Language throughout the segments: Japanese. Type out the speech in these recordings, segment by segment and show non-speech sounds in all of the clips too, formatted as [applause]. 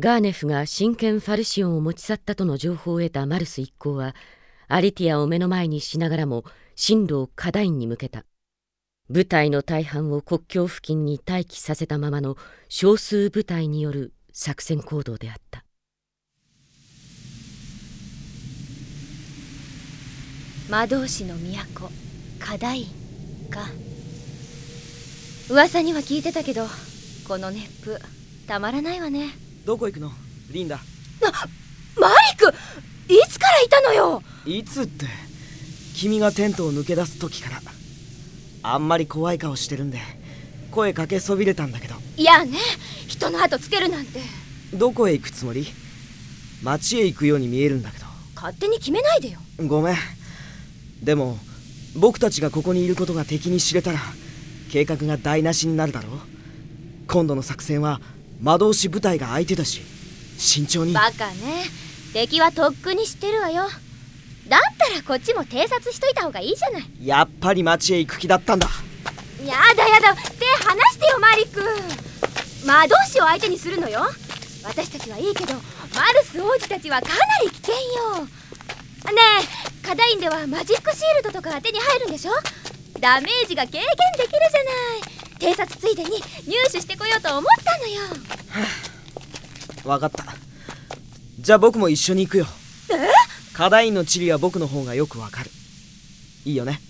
ガーネフが真剣ファルシオンを持ち去ったとの情報を得たマルス一行はアリティアを目の前にしながらも進路をカダインに向けた。部隊の大半を国境付近に待機させたままの少数部隊による作戦行動であった。魔導士の都カダインか噂には聞いてたけどこの熱風たまらないわね。どこ行くの？リンダ。マリクいつからいたのよ？いつって君がテントを抜け出す時から。あんまり怖い顔してるんで声かけそびれたんだけど。いやね人の後つけるなんて。どこへ行くつもり？町へ行くように見えるんだけど。勝手に決めないでよ。ごめん。でも僕たちがここにいることが敵に知れたら計画が台無しになるだろう。今度の作戦は魔導士部隊が相手だし慎重に。バカね。敵はとっくに知ってるわよ。だったらこっちも偵察しといた方がいいじゃない。やっぱり町へ行く気だったんだ。やだやだ。手離してよマリック。魔導士を相手にするのよ。私たちはいいけどマルス王子たちはかなり危険よ。ねえカダインではマジックシールドとか手に入るんでしょ？ダメージが軽減できるじゃない偵察ついでに入手してこようと思ったのよ。分かった。じゃあ僕も一緒に行くよ。え課題員の地理は僕の方がよくわかる。いいよね。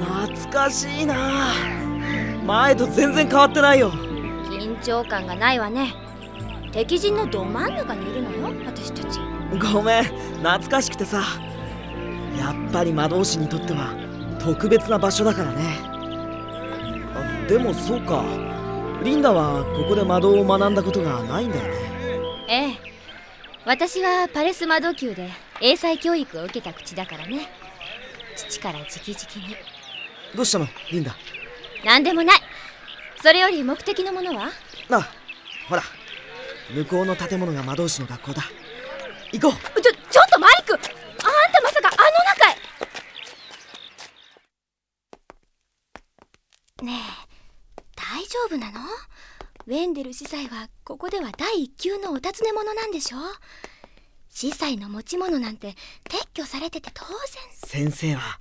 懐かしいな。前と全然変わってないよ。緊張感がないわね。敵陣のど真ん中にいるのよ私たちごめん懐かしくてさ。やっぱり魔導士にとっては特別な場所だからね。あでもそうか。リンダはここで魔導を学んだことがないんだよね。ええ。私はパレス魔導級で英才教育を受けた口だからね。父から直々に。どうしたのリンダ？何でもない。それより目的のものは？あほら。向こうの建物が魔導士の学校だ行こう。ちょちょっとマリック。あんたまさかあの中へ。ねえ大丈夫なの？ウェンデル司祭はここでは第一級のお尋ね者なんでしょ司祭の持ち物なんて撤去されてて当然。先生は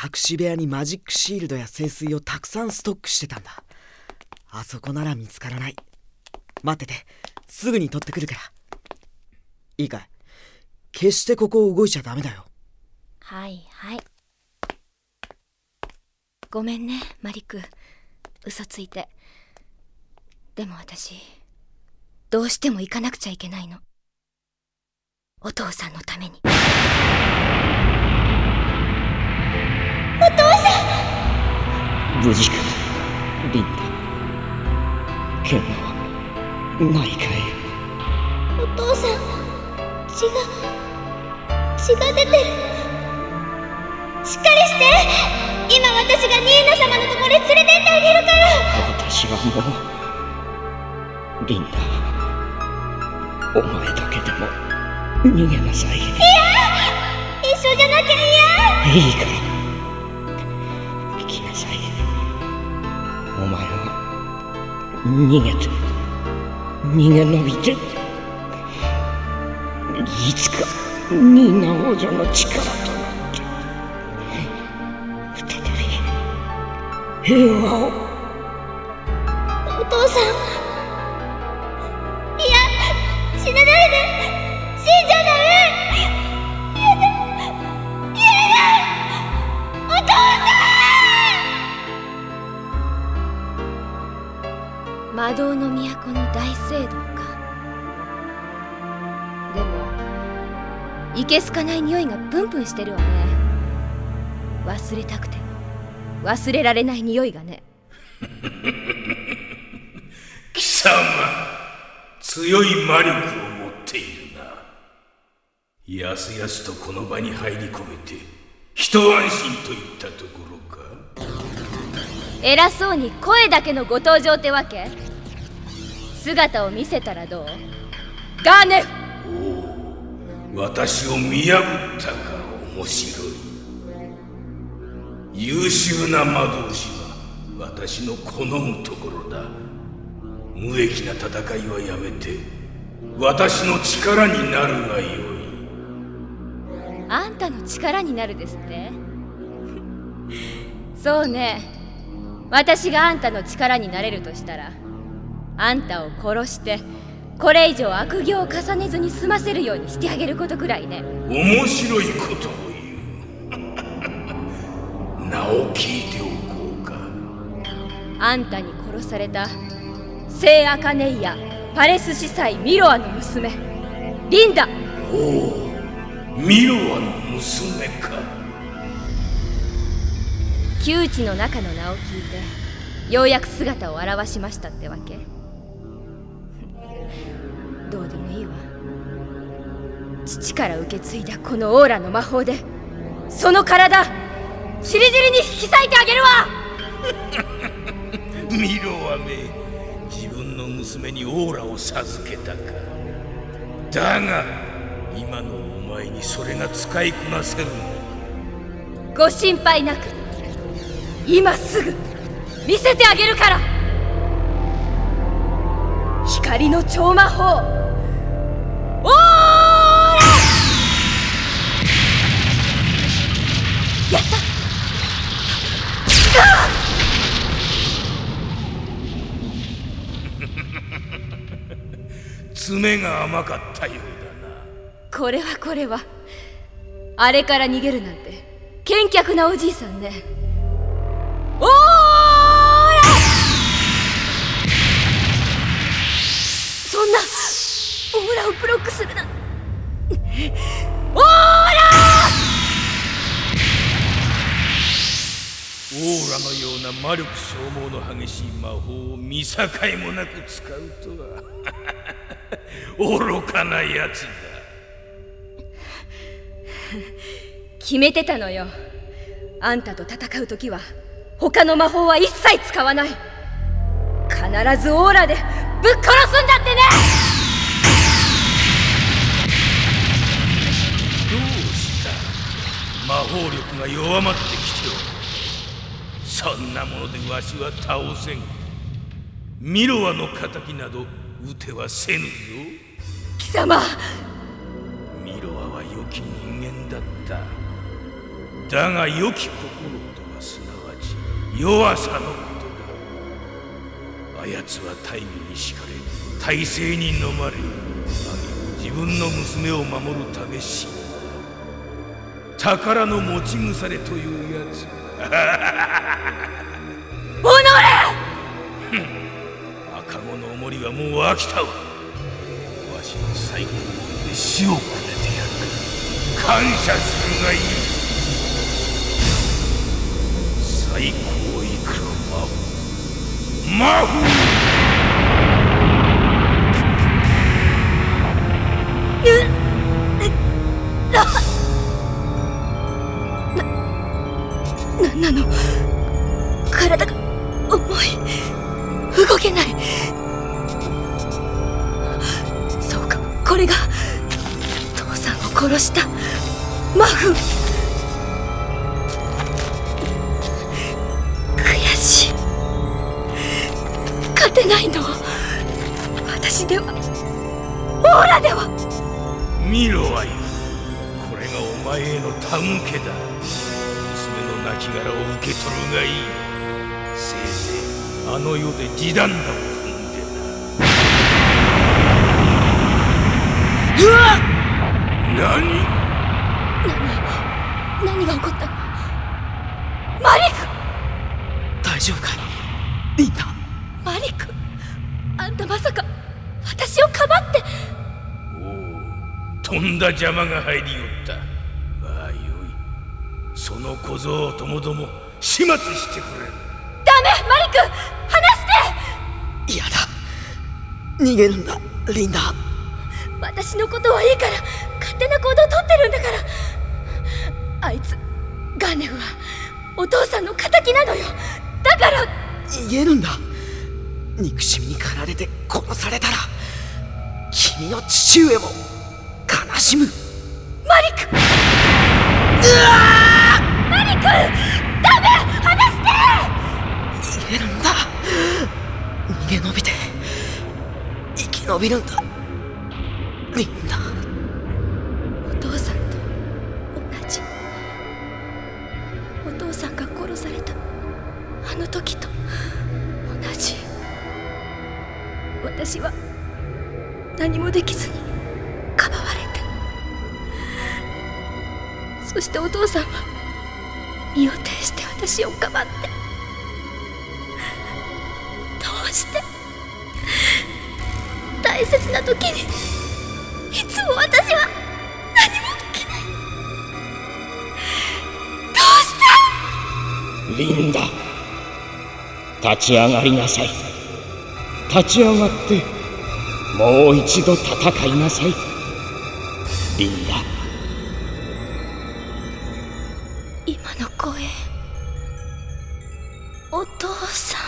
隠し部屋にマジックシールドや聖水をたくさんストックしてたんだ。あそこなら見つからない。待っててすぐに取ってくるから。いいかい？決してここを動いちゃダメだよ。はいはい。ごめんねマリク。嘘ついて。でも私どうしても行かなくちゃいけないの。お父さんのために。お父さん！無事かリンダ。剣はないかい？お父さん血が血が出てる。しっかりして。今私がニーナ様のところへ連れてってあげるから。私はもうリンダ。お前だけでも逃げなさい。いや一緒じゃなきゃ嫌いいから。来なさい。お前は逃げて逃げ延びていつかニーナ王女の力となって再び平和をお父さんいや死なないで死んじゃダメやだやだお父さん魔導の都の大聖堂。いけすかない匂いがプンプンしてるわね。忘れたくて。忘れられない匂いがね。[laughs] 貴様強い魔力を持っているな。やすやすとこの場に入り込めて一安心といったところか。偉そうに声だけのご登場ってわけ？姿を見せたらどう？ガーネフ私を見破ったか面白い。優秀な魔導士は私の好むところだ。無益な戦いはやめて私の力になるがよい。あんたの力になるですって？[laughs] そうね。私があんたの力になれるとしたらあんたを殺してこれ以上悪行を重ねずに済ませるようにしてあげることくらいね。面白いことを言う。名を聞いておこうかあんたに殺された聖アカネイアパレス司祭ミロアの娘。リンダ。おおミロアの娘か。窮地の中の名を聞いてようやく姿を現しましたってわけどうでもいいわ。父から受け継いだこのオーラの魔法でその体ちりぢりに引き裂いてあげるわ。[laughs] ミロアめ自分の娘にオーラを授けたか。だが今のお前にそれが使いこなせるの。かご心配なく今すぐ見せてあげるから。光の超魔法爪が甘かったようだな。これはこれは。あれから逃げるなんて健脚なおじいさんね。オーラそんなオーラをブロックするな。オーラオーラのような魔力消耗の激しい魔法を見境もなく使うとは愚かなやつだ。決めてたのよ。あんたと戦う時は他の魔法は一切使わない。必ずオーラでぶっ殺すんだってね！どうした？魔法力が弱まってきておる。そんなものでわしは倒せん。ミロアの敵など撃てはせぬぞ貴様。ミロアは良き人間だった。だが良き心とはすなわち弱さのことだ。あやつは大義に敷かれ体制に飲まれ自分の娘を守るため死んだ。宝の持ち腐れというやつ。[laughs] おの [laughs] 赤子の重りはもう飽きたわで死をくれてやる感謝するがいい最高いくら魔法。魔法。ななの体が重い動けない殺した。マフ。悔しい。勝てないの。私ではオーラでは。見ろはよこれがお前への手向けだ。娘の亡骸を受け取るがいい。せいぜいあの世で地団打を踏んでな。うわ何？何？が起こった？のマリッ大丈夫かリンダクマリック！あんたまさか私をかばって！おおとんだ邪魔が入りよった。まあよい。その小僧ともども始末してくれ。ダメ！マリック！離して！嫌だ。逃げるんだリンダ私のことはいいから勝手な行動をとってるんだから。あいつガーネフはお父さんの敵なのよ。だから逃げるんだ。憎しみに駆られて殺されたら君の父上も悲しむ。マリック！うわマリック！ダメ！離して！逃げるんだ。逃げ延びて生き延びるんだ。何もできずにかばわれて。そしてお父さんは身を挺して私をかばってどうして大切な時にいつも私は何もできない。どうして。リンダ立ち上がりなさい。立ち上がってもう一度戦いなさい。リンダ。今の声。お父さん。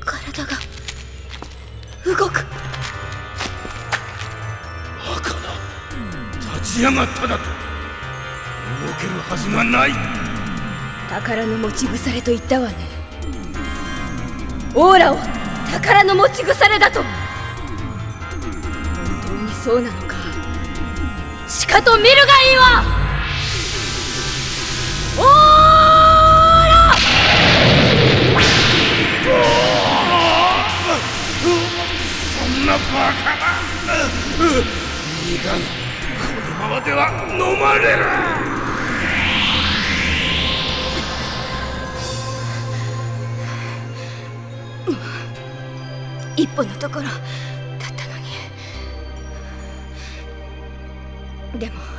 体が動く。バカな。立ち上がっただと。動けるはずがない。宝の持ち腐れと言ったわねオーラを宝の持ち腐れだと。本当にそうなのか。しかと見るがいいわ。一歩のところだったのに。でも